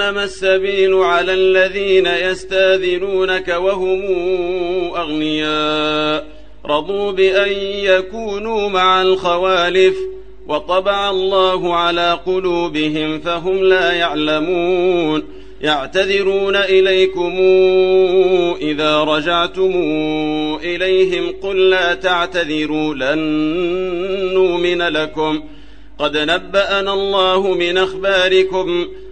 إنما السبيل على الذين يستاذنونك وهم أغنياء. رضوا بأن يكونوا مع الخوالف وطبع الله على قلوبهم فهم لا يعلمون. يعتذرون إليكم إذا رجعتم إليهم قل لا تعتذروا لن نؤمن لكم. قد نبأنا الله من أخباركم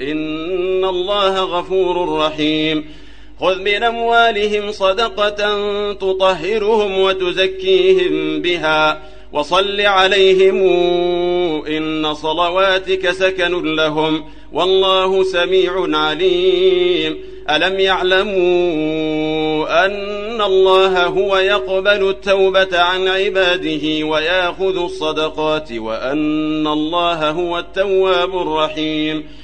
إن الله غفور رحيم. خذ من أموالهم صدقة تطهرهم وتزكيهم بها وصل عليهم إن صلواتك سكن لهم والله سميع عليم. ألم يعلموا أن الله هو يقبل التوبة عن عباده وياخذ الصدقات وأن الله هو التواب الرحيم.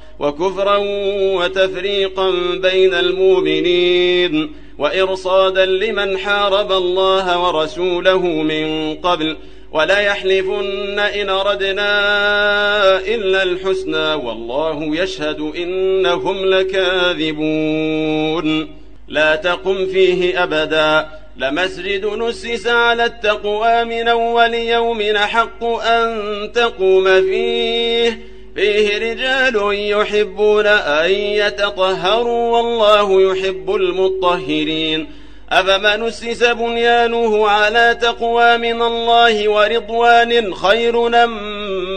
وكفرا وتفريقا بين المؤمنين وإرصادا لمن حارب الله ورسوله من قبل ولا يحلفن إن ردنا إلا الحسنى والله يشهد إنهم لكاذبون. لا تقم فيه أبدا. لمسجد نسس على التقوى من أول يوم حق أن تقوم فيه. فيه رجال يحبون أن يتطهروا والله يحب المطهرين. أفمن أسس بنيانه على تقوى من الله ورضوان خير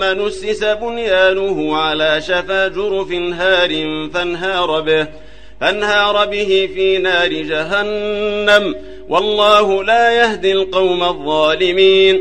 من أسس بنيانه على شفا جرف هار فانهار به فانهار به في نار جهنم. والله لا يهدي القوم الظالمين.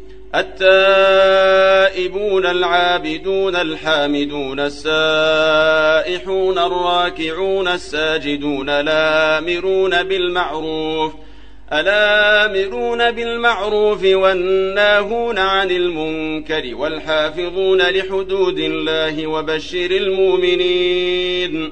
التائبون العابدون الحامدون السائحون الراكعون الساجدون الآمرون بالمعروف الآمرون بالمعروف والناهون عن المنكر والحافظون لحدود الله وبشر المؤمنين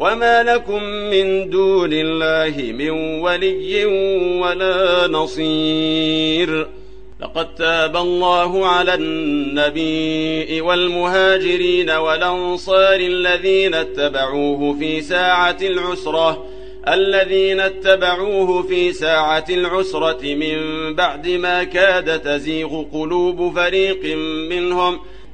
وما لكم من دون الله من ولي ولا نصير لقد تاب الله على النبي والمهاجرين والأنصار الذين اتبعوه في ساعة العسرة الذين اتبعوه في ساعة العسرة من بعد ما كاد تزيغ قلوب فريق منهم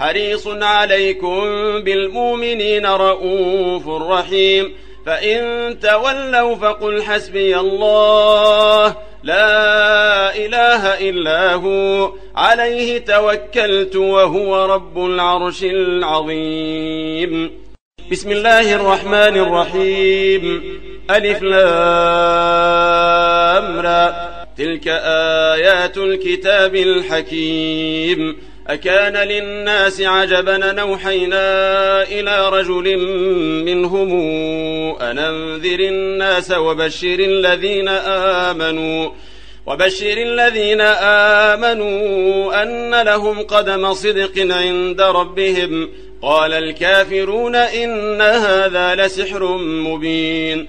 حريص عليكم بالمؤمنين رؤوف رحيم. فإن تولوا فقل حسبي الله لا إله إلا هو. عليه توكلت وهو رب العرش العظيم. بسم الله الرحمن الرحيم. ألف لامرى تلك آيات الكتاب الحكيم. أكان للناس عجبا نوحينا إلى رجل منهم أننذر الناس وبشر الذين آمنوا وبشر الذين آمنوا أن لهم قدم صدق عند ربهم. قال الكافرون إن هذا لسحر مبين.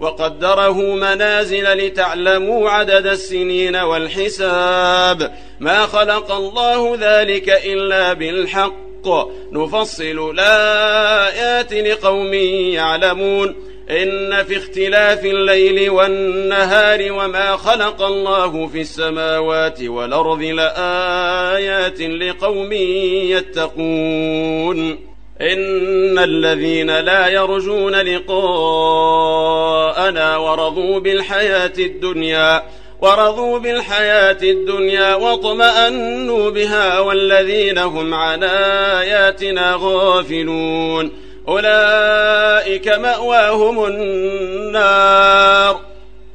وقدره منازل لتعلموا عدد السنين والحساب. ما خلق الله ذلك إلا بالحق. نفصل الآيات لقوم يعلمون. إن في اختلاف الليل والنهار وما خلق الله في السماوات والأرض لآيات لقوم يتقون. إن الذين لا يرجون لقاءنا ورضوا بالحياة الدنيا ورضوا بالحياة الدنيا واطمأنوا بها والذين هم عن آياتنا غافلون. أولئك مأواهم النار.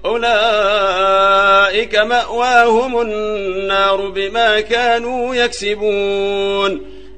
أولئك مأواهم النار بما كانوا يكسبون.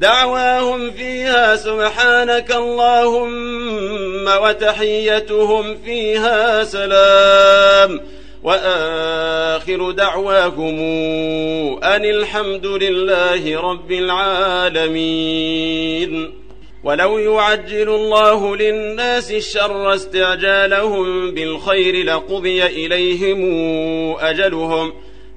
دعواهم فيها سبحانك اللهم وتحيتهم فيها سلام. وآخر دعواهم أن الحمد لله رب العالمين. ولو يعجل الله للناس الشر استعجالهم بالخير لقضي إليهم أجلهم.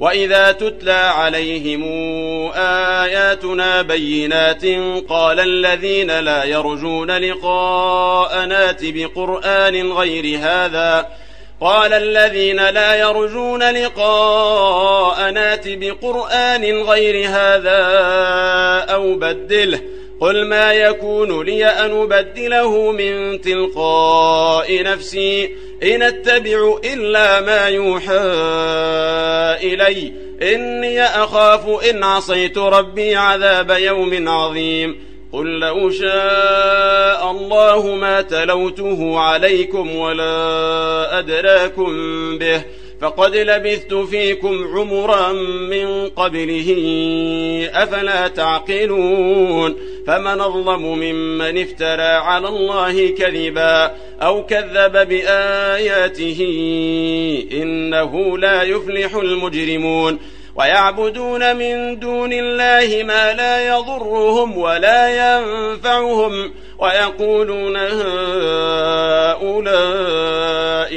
وإذا تتلى عليهم آياتنا بينات قال الذين لا يرجون لقاء نات بقرآن غير هذا قال الذين لا يرجون لقاء نات بقرآن غير هذا أو بدله قل ما يكون لي أن أبدله من تلقاء نفسي إن أتبع إلا ما يوحى إلي إني أخاف إن عصيت ربي عذاب يوم عظيم. قل لو شاء الله ما تلوته عليكم ولا أدراكم به فقد لبثت فيكم عمرا من قبله أفلا تعقلون؟ فمن أظلم ممن افترى على الله كذبا أو كذب بآياته إنه لا يفلح المجرمون ويعبدون من دون الله ما لا يضرهم ولا ينفعهم ويقولون هؤلاء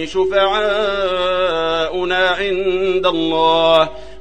شفعاؤنا عند الله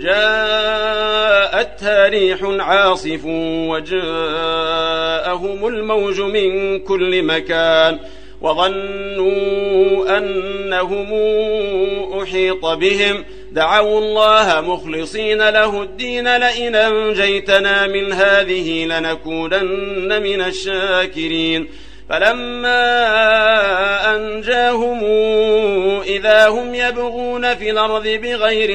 جاءتها ريح عاصف وجاءهم الموج من كل مكان وظنوا أنهم أحيط بهم. دعوا الله مخلصين له الدين لئن أنجيتنا من هذه لنكونن من الشاكرين. فلما أنجاهم إذا هم يبغون في الأرض بغير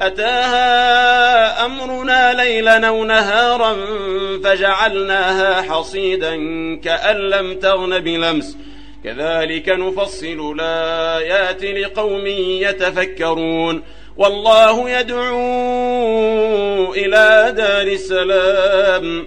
أتاها أمرنا ليلا أو نهارا فجعلناها حصيدا كأن لم تغن بلمس. كذلك نفصل الآيات لقوم يتفكرون. والله يدعو إلى دار السلام.